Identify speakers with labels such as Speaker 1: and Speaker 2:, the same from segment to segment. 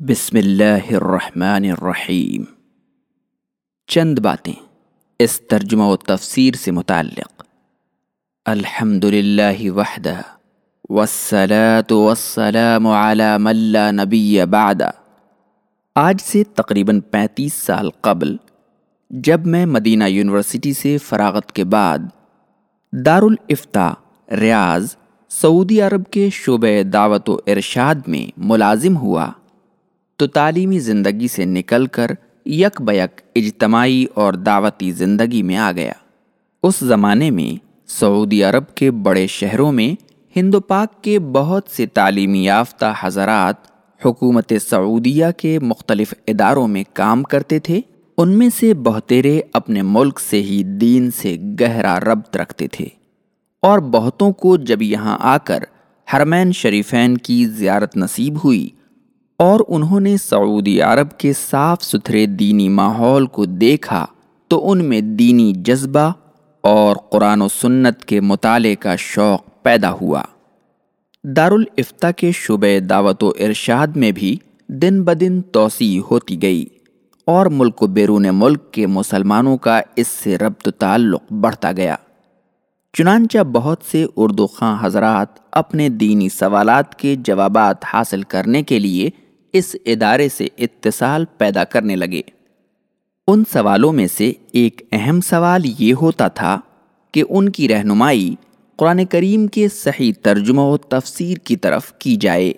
Speaker 1: بسم اللہ الرحمن الرحیم چند باتیں اس ترجمہ و تفسیر سے متعلق. الحمد للہ وحدہ والصلاة والسلام على من لا نبی بعد. آج سے تقریباً پینتیس سال قبل جب میں مدینہ یونیورسٹی سے فراغت کے بعد دارالافتا ریاض، سعودی عرب کے شعبہ دعوت و ارشاد میں ملازم ہوا تو تعلیمی زندگی سے نکل کر یک بیک اجتماعی اور دعوتی زندگی میں آ گیا۔ اس زمانے میں سعودی عرب کے بڑے شہروں میں ہند و پاک کے بہت سے تعلیمی یافتہ حضرات حکومت سعودیہ کے مختلف اداروں میں کام کرتے تھے۔ ان میں سے بہترے اپنے ملک سے ہی دین سے گہرا ربط رکھتے تھے۔ اور بہتوں کو جب یہاں آ کر حرمین شریفین کی زیارت نصیب ہوئی اور انہوں نے سعودی عرب کے صاف ستھرے دینی ماحول کو دیکھا تو ان میں دینی جذبہ اور قرآن و سنت کے مطالعے کا شوق پیدا ہوا۔ دارالافتا کے شعبہ دعوت و ارشاد میں بھی دن بدن توسیع ہوتی گئی اور ملک و بیرون ملک کے مسلمانوں کا اس سے ربط تعلق بڑھتا گیا۔ چنانچہ بہت سے اردو خاں حضرات اپنے دینی سوالات کے جوابات حاصل کرنے کے لیے اس ادارے سے اتصال پیدا کرنے لگے۔ ان سوالوں میں سے ایک اہم سوال یہ ہوتا تھا کہ ان کی رہنمائی قرآن کریم کے صحیح ترجمہ و تفسیر کی طرف کی جائے۔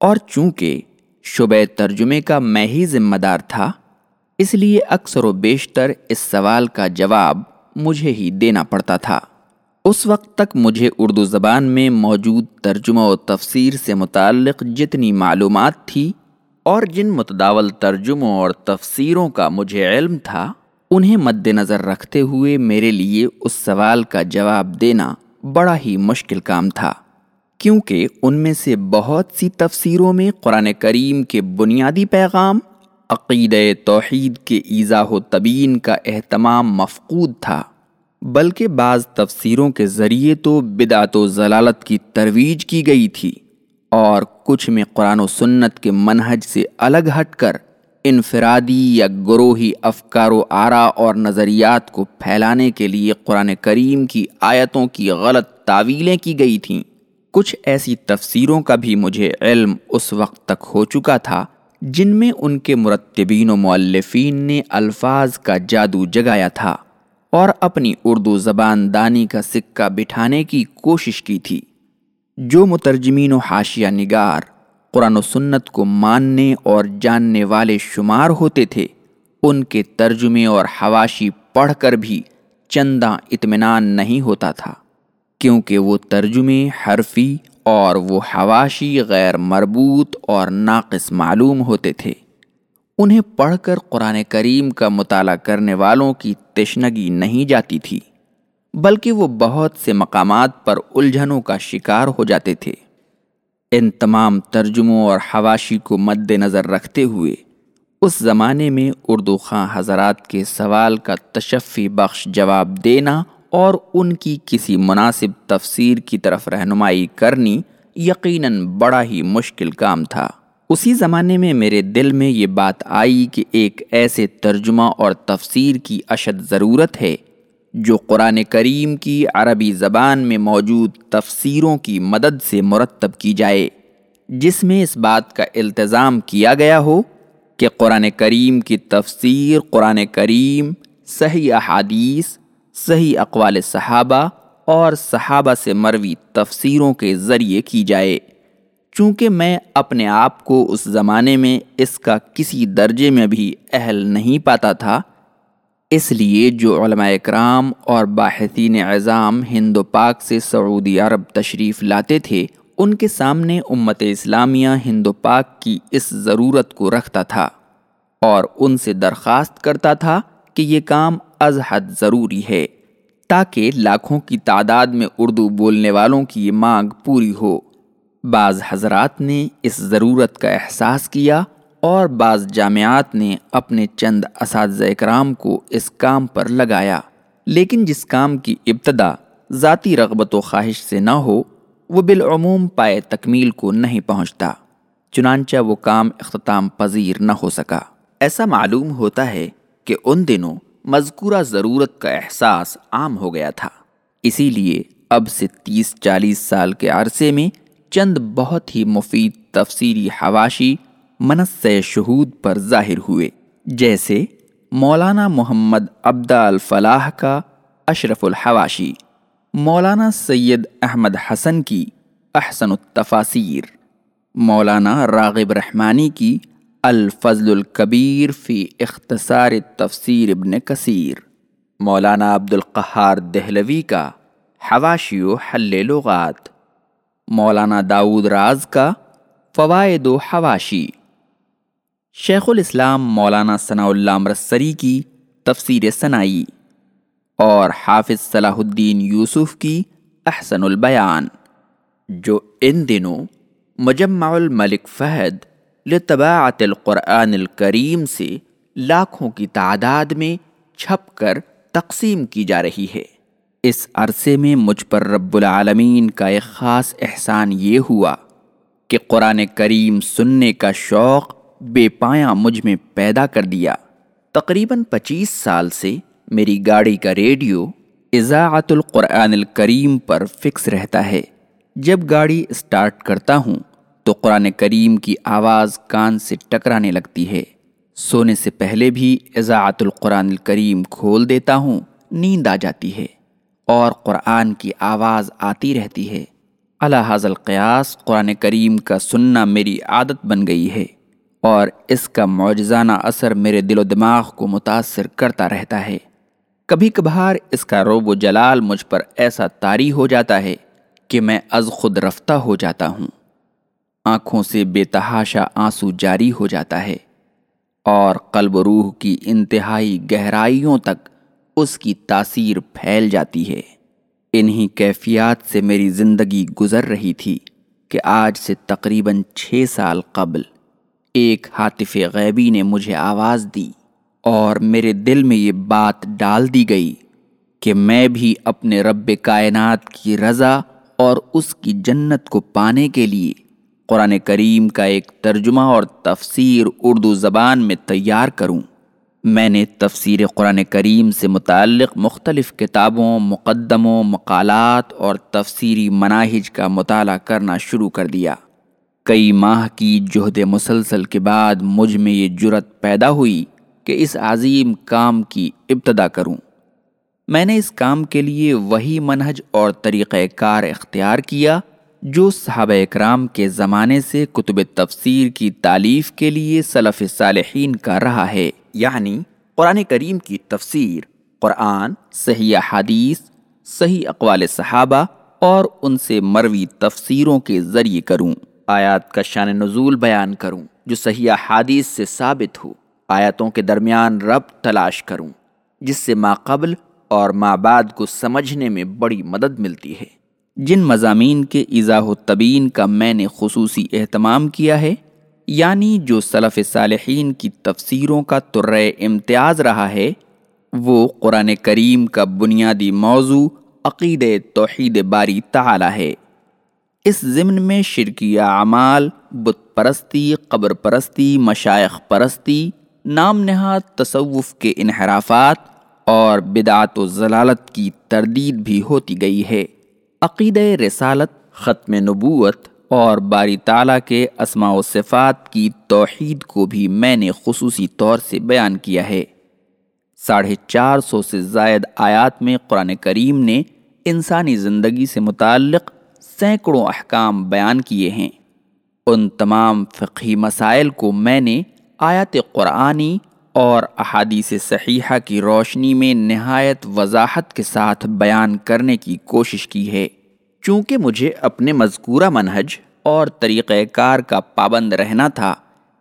Speaker 1: اور چونکہ شبہ ترجمے کا میں ہی ذمہ دار تھا، اس لیے اکثر و بیشتر اس سوال کا جواب مجھے ہی دینا پڑتا تھا۔ اس وقت تک مجھے اردو زبان میں موجود ترجمہ و تفسیر سے متعلق جتنی معلومات تھی اور جن متداول ترجموں اور تفسیروں کا مجھے علم تھا، انہیں مد نظر رکھتے ہوئے میرے لیے اس سوال کا جواب دینا بڑا ہی مشکل کام تھا، کیونکہ ان میں سے بہت سی تفسیروں میں قرآن کریم کے بنیادی پیغام عقید توحید کے ایزا و طبین کا اہتمام مفقود تھا۔ بلکہ بعض تفسیروں کے ذریعے تو بدعت و ضلالت کی ترویج کی گئی تھی اور کچھ میں قرآن و سنت کے منہج سے الگ ہٹ کر انفرادی یا گروہی افکار و آرا اور نظریات کو پھیلانے کے لیے قرآن کریم کی آیتوں کی غلط تعویلیں کی گئی تھیں۔ کچھ ایسی تفسیروں کا بھی مجھے علم اس وقت تک ہو چکا تھا جن میں ان کے مرتبین و معلفین نے الفاظ کا جادو جگایا تھا۔ اور اپنی اردو زبان دانی کا سکہ بٹھانے کی کوشش کی تھی۔ جو مترجمین و حاشیہ نگار قرآن و سنت کو ماننے اور جاننے والے شمار ہوتے تھے، ان کے ترجمے اور حواشی پڑھ کر بھی چندہ اطمینان نہیں ہوتا تھا، کیونکہ وہ ترجمے حرفی اور وہ حواشی غیر مربوط اور ناقص معلوم ہوتے تھے۔ انہیں پڑھ کر قرآن کریم کا مطالعہ کرنے والوں کی تشنگی نہیں جاتی تھی، بلکہ وہ بہت سے مقامات پر الجھنوں کا شکار ہو جاتے تھے۔ ان تمام ترجموں اور حواشی کو مد نظر رکھتے ہوئے، اس زمانے میں اردو خاں حضرات کے سوال کا تشفی بخش جواب دینا اور ان کی کسی مناسب تفسیر کی طرف رہنمائی کرنی یقیناً بڑا ہی مشکل کام تھا۔ اسی زمانے میں میرے دل میں یہ بات آئی کہ ایک ایسے ترجمہ اور تفسیر کی اشد ضرورت ہے جو قرآن کریم کی عربی زبان میں موجود تفسیروں کی مدد سے مرتب کی جائے، جس میں اس بات کا التظام کیا گیا ہو کہ قرآن کریم کی تفسیر قرآن کریم، صحیح احادیث، صحیح اقوال صحابہ اور صحابہ سے مروی تفسیروں کے ذریعے کی جائے۔ چونکہ میں اپنے آپ کو اس زمانے میں اس کا کسی درجے میں بھی اہل نہیں پاتا تھا، اس لیے جو علماء اکرام اور باحثین اعظام ہند و پاک سے سعودی عرب تشریف لاتے تھے، ان کے سامنے امت اسلامیہ ہند و پاک کی اس ضرورت کو رکھتا تھا اور ان سے درخواست کرتا تھا کہ یہ کام از حد ضروری ہے، تاکہ لاکھوں کی تعداد میں اردو بولنے والوں کی یہ مانگ پوری ہو۔ بعض حضرات نے اس ضرورت کا احساس کیا اور بعض جامعات نے اپنے چند اساتذہ اکرام کو اس کام پر لگایا۔ لیکن جس کام کی ابتدا ذاتی رغبت و خواہش سے نہ ہو، وہ بالعموم پائے تکمیل کو نہیں پہنچتا، چنانچہ وہ کام اختتام پذیر نہ ہو سکا۔ ایسا معلوم ہوتا ہے کہ ان دنوں مذکورہ ضرورت کا احساس عام ہو گیا تھا۔ اسی لیے اب سے تیس چالیس سال کے عرصے میں چند بہت ہی مفید تفسیری حواشی منص شہود پر ظاہر ہوئے، جیسے مولانا محمد عبدہ الفلاح کا اشرف الحواشی، مولانا سید احمد حسن کی احسن التفاسیر، مولانا راغب رحمانی کی الفضل الکبیر فی اختصار تفسیر ابن کثیر، مولانا عبد القہار دہلوی کا حواشی و حل لغات۔ مولانا داود راز کا فوائد و حواشی۔ شیخ الاسلام مولانا ثناء اللہ مرسری کی تفسیر ثنائی اور حافظ صلاح الدین یوسف کی احسن البیان، جو ان دنوں مجمع الملک فہد لطباعت القرآن الکریم سے لاکھوں کی تعداد میں چھپ کر تقسیم کی جا رہی ہے۔ اس عرصے میں مجھ پر رب العالمین کا ایک خاص احسان یہ ہوا کہ قرآن کریم سننے کا شوق بے پایاں مجھ میں پیدا کر دیا۔ تقریباً پچیس سال سے میری گاڑی کا ریڈیو اذاعت القرآن الکریم پر فکس رہتا ہے۔ جب گاڑی اسٹارٹ کرتا ہوں تو قرآن کریم کی آواز کان سے ٹکرانے لگتی ہے۔ سونے سے پہلے بھی اذاعت القرآن الکریم کھول دیتا ہوں، نیند آ جاتی ہے۔ اور قرآن کی آواز آتی رہتی ہے۔ الحاظ القیاس قرآن کریم کا سننا میری عادت بن گئی ہے اور اس کا معجزانہ اثر میرے دل و دماغ کو متاثر کرتا رہتا ہے۔ کبھی کبھار اس کا روب و جلال مجھ پر ایسا طاری ہو جاتا ہے کہ میں از خود رفتہ ہو جاتا ہوں۔ آنکھوں سے بے تحاشا آنسو جاری ہو جاتا ہے اور قلب و روح کی انتہائی گہرائیوں تک اس کی تاثیر پھیل جاتی ہے۔ انہی کیفیات سے میری زندگی گزر رہی تھی کہ آج سے تقریباً چھ سال قبل ایک حاطف غیبی نے مجھے آواز دی اور میرے دل میں یہ بات ڈال دی گئی کہ میں بھی اپنے رب کائنات کی رضا اور اس کی جنت کو پانے کے لیے قرآن کریم کا ایک ترجمہ اور تفسیر اردو زبان میں تیار کروں۔ میں نے تفسیر قرآن کریم سے متعلق مختلف کتابوں، مقدموں، مقالات اور تفسیری مناہج کا مطالعہ کرنا شروع کر دیا۔ کئی ماہ کی جہد مسلسل کے بعد مجھ میں یہ جرت پیدا ہوئی کہ اس عظیم کام کی ابتدا کروں۔ میں نے اس کام کے لیے وہی منہج اور طریقہ کار اختیار کیا جو صحابہ اکرام کے زمانے سے کتب تفسیر کی تعلیف کے لیے صلف صالحین کا رہا ہے۔ یعنی قرآن کریم کی تفسیر، قرآن، صحیح حدیث، صحیح اقوال صحابہ اور ان سے مروی تفسیروں کے ذریعے کروں۔ آیات کا شان نزول بیان کروں، جو صحیح حادیث سے ثابت ہو۔ آیاتوں کے درمیان رب تلاش کروں، جس سے ماقبل اور ماں بعد کو سمجھنے میں بڑی مدد ملتی ہے۔ جن مضامین کے اضاح و طبین کا میں نے خصوصی اہتمام کیا ہے یعنی جو صلف صالحین کی تفسیروں کا تر امتیاز رہا ہے، وہ قرآن کریم کا بنیادی موضوع عقید توحید باری تعالی ہے۔ اس ضمن میں شرکی اعمال، بت پرستی، قبر پرستی، مشائق پرستی، نام نہاد تصوف کے انحرافات اور بدعت و ضلالت کی تردید بھی ہوتی گئی ہے۔ عقید رسالت، ختم نبوت اور باری تعالیٰ کے اسماء و صفات کی توحید کو بھی میں نے خصوصی طور سے بیان کیا ہے۔ ساڑھے چار سو سے زائد آیات میں قرآن کریم نے انسانی زندگی سے متعلق سینکڑوں احکام بیان کیے ہیں۔ ان تمام فقہی مسائل کو میں نے آیات قرآنی اور احادیث صحیحہ کی روشنی میں نہایت وضاحت کے ساتھ بیان کرنے کی کوشش کی ہے۔ چونکہ مجھے اپنے مذکورہ منہج اور طریقہ کار کا پابند رہنا تھا،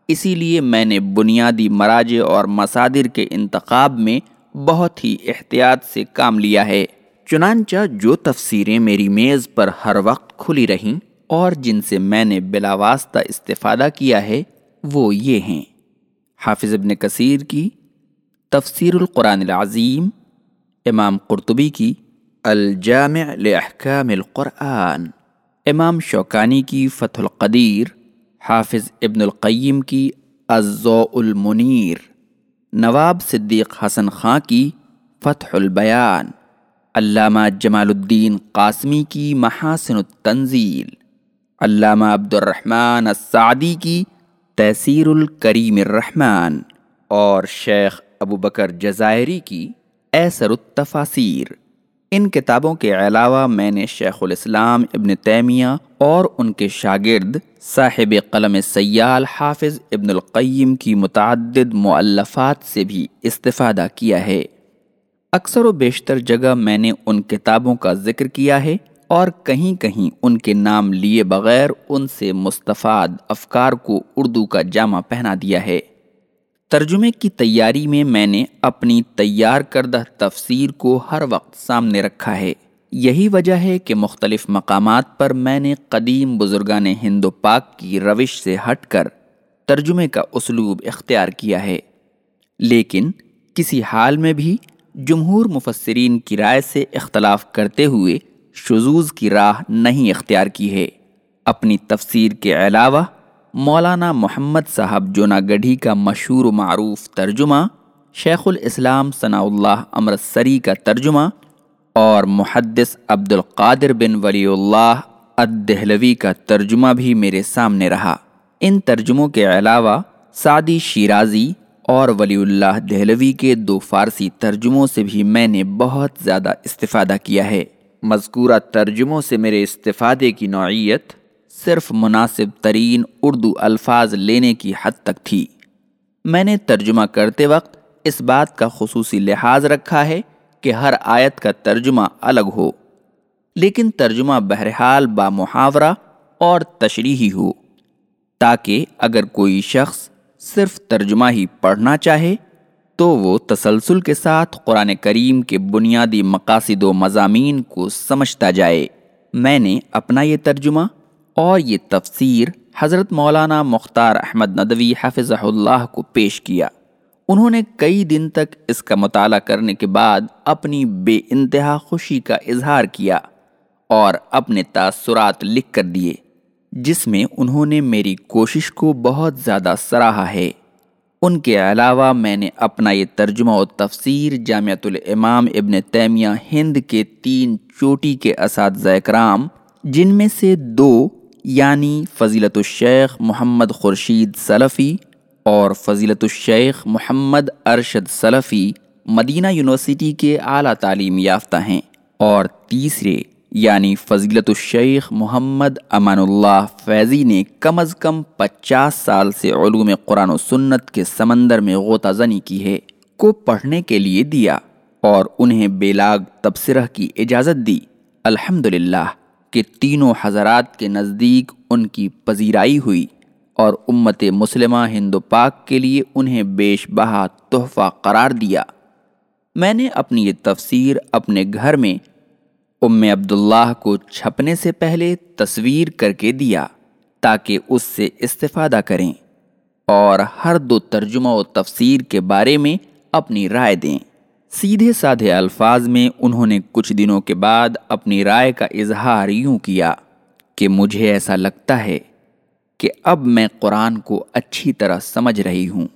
Speaker 1: اسی لیے میں نے بنیادی مراجع اور مصادر کے انتخاب میں بہت ہی احتیاط سے کام لیا ہے۔ چنانچہ جو تفسیریں میری میز پر ہر وقت کھلی رہیں اور جن سے میں نے بلا واسطہ استفادہ کیا ہے، وہ یہ ہیں۔ حافظ ابن کثیر کی تفسیر القرآن العظیم، امام قرطبی کی الجامع لاحکام القرآن۔ امام شوکانی کی فتح القدیر، حافظ ابن القیم کی الضوء المنیر۔ نواب صدیق حسن خاں کی فتح البیان۔ علامہ جمال الدین قاسمی کی محاسن التنزیل۔ علامہ عبد الرحمن السعدی کی تحصیر الکریم الرحمن۔ اور شیخ ابو بکر جزائری کی ایسر التفاصیر ان کتابوں کے علاوہ میں نے شیخ الاسلام ابن تیمیہ اور ان کے شاگرد صاحب قلم سیال حافظ ابن القیم کی متعدد معلفات سے بھی استفادہ کیا ہے۔ اکثر و بیشتر جگہ میں نے ان کتابوں کا ذکر کیا ہے اور کہیں کہیں ان کے نام لیے بغیر ان سے مستفاد افکار کو اردو کا جامع پہنا دیا ہے۔ ترجمے کی تیاری میں میں نے اپنی تیار کردہ تفسیر کو ہر وقت سامنے رکھا ہے۔ یہی وجہ ہے کہ مختلف مقامات پر میں نے قدیم بزرگان ہند و پاک کی روش سے ہٹ کر ترجمے کا اسلوب اختیار کیا ہے۔ لیکن کسی حال میں بھی جمہور مفسرین کی رائے سے اختلاف کرتے ہوئے شزوز کی راہ نہیں اختیار کی ہے۔ اپنی تفسیر کے علاوہ مولانا محمد صاحب جونا گڑھی کا مشہور و معروف ترجمہ، شیخ الاسلام ثناء اللہ امرتسری کا ترجمہ اور محدث عبد القادر بن ولی اللہ الدہلوی کا ترجمہ بھی میرے سامنے رہا۔ ان ترجموں کے علاوہ سعدی شیرازی اور ولی اللہ دہلوی کے دو فارسی ترجموں سے بھی میں نے بہت زیادہ استفادہ کیا ہے۔ مذکورہ ترجموں سے میرے استفادے کی نوعیت صرف مناسب ترین اردو الفاظ لینے کی حد تک تھی۔ میں نے ترجمہ کرتے وقت اس بات کا خصوصی لحاظ رکھا ہے کہ ہر آیت کا ترجمہ الگ ہو، لیکن ترجمہ بہرحال با محاورہ اور تشریحی ہو، تاکہ اگر کوئی شخص صرف ترجمہ ہی پڑھنا چاہے تو وہ تسلسل کے ساتھ قرآن کریم کے بنیادی مقاصد و مضامین کو سمجھتا جائے۔ میں نے اپنا یہ ترجمہ اور یہ تفسیر حضرت مولانا مختار احمد ندوی حافظ اللہ کو پیش کیا۔ انہوں نے کئی دن تک اس کا مطالعہ کرنے کے بعد اپنی بے انتہا خوشی کا اظہار کیا اور اپنے تاثرات لکھ کر دیے، جس میں انہوں نے میری کوشش کو بہت زیادہ سراہا ہے۔ ان کے علاوہ میں نے اپنا یہ ترجمہ و تفسیر جامعۃ الامام ابن تیمیہ ہند کے تین چوٹی کے اساتذہ کرام جن میں سے دو یعنی فضیلت الشیخ محمد خورشید سلفی اور فضیلت الشیخ محمد ارشد سلفی مدینہ یونیورسٹی کے اعلیٰ تعلیم یافتہ ہیں اور تیسرے یعنی فضیلت الشیخ محمد امان اللہ فیضی نے کم از کم پچاس سال سے علوم قرآن و سنت کے سمندر میں غوطہ زنی کی ہے، کو پڑھنے کے لیے دیا اور انہیں بیلاگ تبصرہ کی اجازت دی۔ الحمدللہ۔ کہ تینوں حضرات کے نزدیک ان کی پذیرائی ہوئی اور امت مسلمہ ہند و پاک کے لیے انہیں بیش بہا تحفہ قرار دیا۔ میں نے اپنی یہ تفسیر اپنے گھر میں ام عبداللہ کو چھپنے سے پہلے تصویر کر کے دیا تاکہ اس سے استفادہ کریں اور ہر دو ترجمہ و تفسیر کے بارے میں اپنی رائے دیں۔ سیدھے سادھے الفاظ میں انہوں نے کچھ دنوں کے بعد اپنی رائے کا اظہار یوں کیا کہ مجھے ایسا لگتا ہے کہ اب میں قرآن کو اچھی طرح سمجھ رہی ہوں۔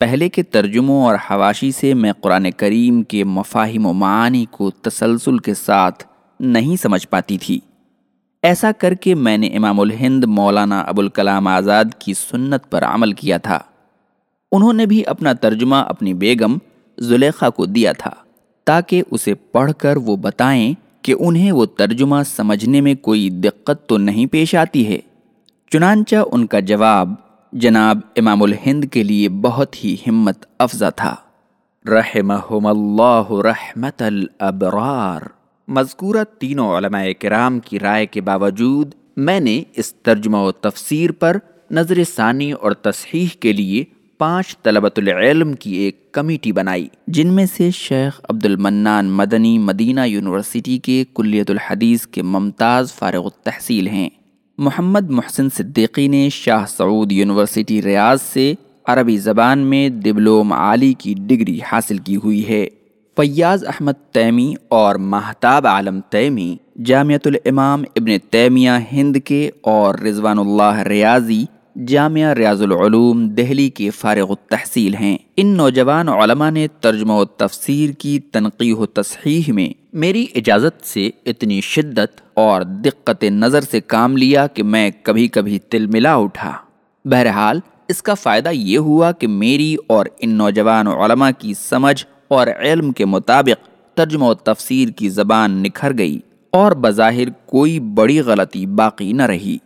Speaker 1: پہلے کے ترجموں اور حواشی سے میں قرآن کریم کے مفاہم و معانی کو تسلسل کے ساتھ نہیں سمجھ پاتی تھی۔ ایسا کر کے میں نے امام الہند مولانا ابوالکلام آزاد کی سنت پر عمل کیا تھا۔ انہوں نے بھی اپنا ترجمہ اپنی بیگم زلیخا کو دیا تھا، تاکہ اسے پڑھ کر وہ بتائیں کہ انہیں وہ ترجمہ سمجھنے میں کوئی دقت تو نہیں پیش آتی ہے۔ چنانچہ ان کا جواب جناب امام الہند کے لیے بہت ہی ہمت افزا تھا۔ رحمہم اللہ رحمت الابرار۔ مذکورہ تینوں علماء کرام کی رائے کے باوجود میں نے اس ترجمہ و تفسیر پر نظر ثانی اور تصحیح کے لیے پانچ طلبۃ العلم کی ایک کمیٹی بنائی، جن میں سے شیخ عبد المنان مدنی مدینہ یونیورسٹی کے کلیت الحدیث کے ممتاز فارغ التحصیل ہیں۔ محمد محسن صدیقی نے شاہ سعود یونیورسٹی ریاض سے عربی زبان میں دبلوم عالی کی ڈگری حاصل کی ہوئی ہے۔ فیاض احمد تیمی اور محتاب عالم تیمی، جامعۃ الامام ابن تیمیہ ہند کے اور رضوان اللہ ریاضی جامعہ ریاض العلوم دہلی کے فارغ التحصیل ہیں۔ ان نوجوان علماء نے ترجمہ و تفسیر کی تنقیح و تصحیح میں میری اجازت سے اتنی شدت اور دقت نظر سے کام لیا کہ میں کبھی کبھی تل ملا اٹھا۔ بہرحال، اس کا فائدہ یہ ہوا کہ میری اور ان نوجوان علماء کی سمجھ اور علم کے مطابق ترجمہ و تفسیر کی زبان نکھر گئی اور بظاہر کوئی بڑی غلطی باقی نہ رہی۔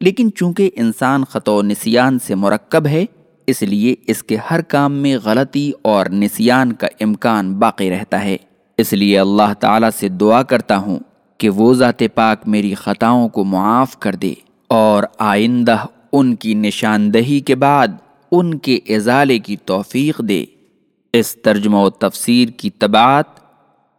Speaker 1: لیکن چونکہ انسان خط و نسیان سے مرکب ہے، اس لیے اس کے ہر کام میں غلطی اور نسیان کا امکان باقی رہتا ہے۔ اس لیے اللہ تعالیٰ سے دعا کرتا ہوں کہ وہ ذات پاک میری خطاؤں کو معاف کر دے اور آئندہ ان کی نشاندہی کے بعد ان کے ازالے کی توفیق دے۔ اس ترجمہ و تفسیر کی طبعات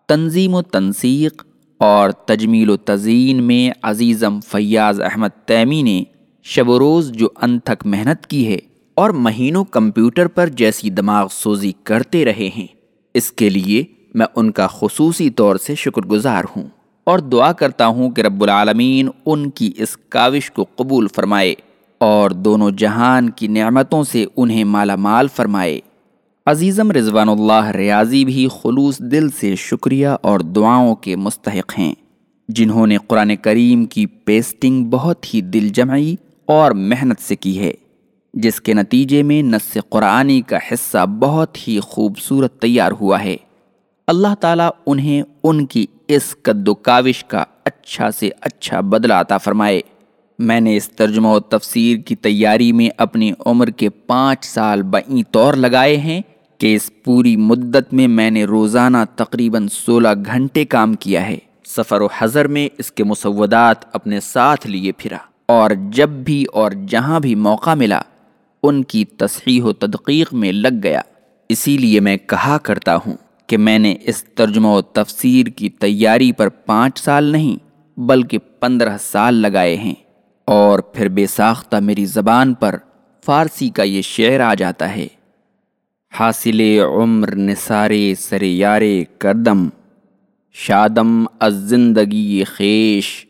Speaker 1: تنظیم و تنسیق اور تجمیل و تزئین میں عزیزم فیاض احمد تیمی نے شب و روز جو انتھک محنت کی ہے اور مہینوں کمپیوٹر پر جیسی دماغ سوزی کرتے رہے ہیں، اس کے لیے میں ان کا خصوصی طور سے شکر گزار ہوں اور دعا کرتا ہوں کہ رب العالمین ان کی اس کاوش کو قبول فرمائے اور دونوں جہان کی نعمتوں سے انہیں مالا مال فرمائے۔ عزیزم رضوان اللہ ریاضی بھی خلوص دل سے شکریہ اور دعاؤں کے مستحق ہیں، جنہوں نے قرآن کریم کی پیسٹنگ بہت ہی دل جمعی اور محنت سے کی ہے، جس کے نتیجے میں نس قرآنی کا حصہ بہت ہی خوبصورت تیار ہوا ہے۔ اللہ تعالیٰ انہیں ان کی اس قد و کاوش کا اچھا سے اچھا بدلہ عطا فرمائے۔ میں نے اس ترجمہ و تفسیر کی تیاری میں اپنی عمر کے پانچ سال بئیں طور لگائے ہیں۔ کہ اس پوری مدت میں میں نے روزانہ تقریباً سولہ گھنٹے کام کیا ہے۔ سفر و حضر میں اس کے مسودات اپنے ساتھ لیے پھرا۔ اور جب بھی اور جہاں بھی موقع ملا، ان کی تصحیح و تدقیق میں لگ گیا۔ اسی لیے میں کہا کرتا ہوں کہ میں نے اس ترجمہ و تفسیر کی تیاری پر پانچ سال نہیں، بلکہ پندرہ سال لگائے ہیں۔ اور پھر بے ساختہ میری زبان پر فارسی کا یہ شعر آ جاتا ہے۔ حاصل عمر نثارے سر یار کردم، شادم از زندگی خیش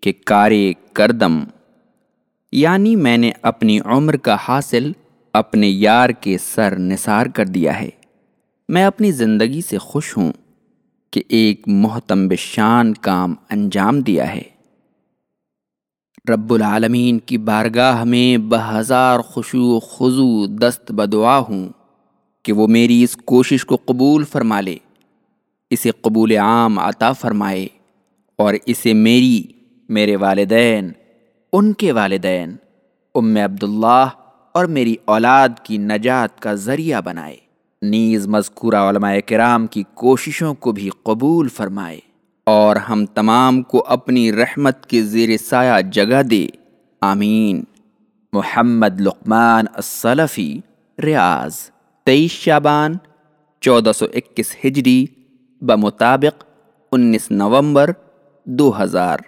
Speaker 1: کے کارے کردم۔ یعنی میں نے اپنی عمر کا حاصل اپنے یار کے سر نثار کر دیا ہے۔ میں اپنی زندگی سے خوش ہوں کہ ایک محتم شان کام انجام دیا ہے۔ رب العالمین کی بارگاہ میں بہزار خوشو خضو دست بدعا ہوں۔ کہ وہ میری اس کوشش کو قبول فرما لے، اسے قبول عام عطا فرمائے اور اسے میری، میرے والدین، ان کے والدین، ام عبداللہ اور میری اولاد کی نجات کا ذریعہ بنائے۔ نیز مذکورہ علماء کرام کی کوششوں کو بھی قبول فرمائے اور ہم تمام کو اپنی رحمت کے زیر سایہ جگہ دے۔ آمین۔ محمد لقمان السلفی، ریاض۔ تیئیس شابان چودہ سو اکیس ہجری بمطابق انیس نومبر دو ہزار۔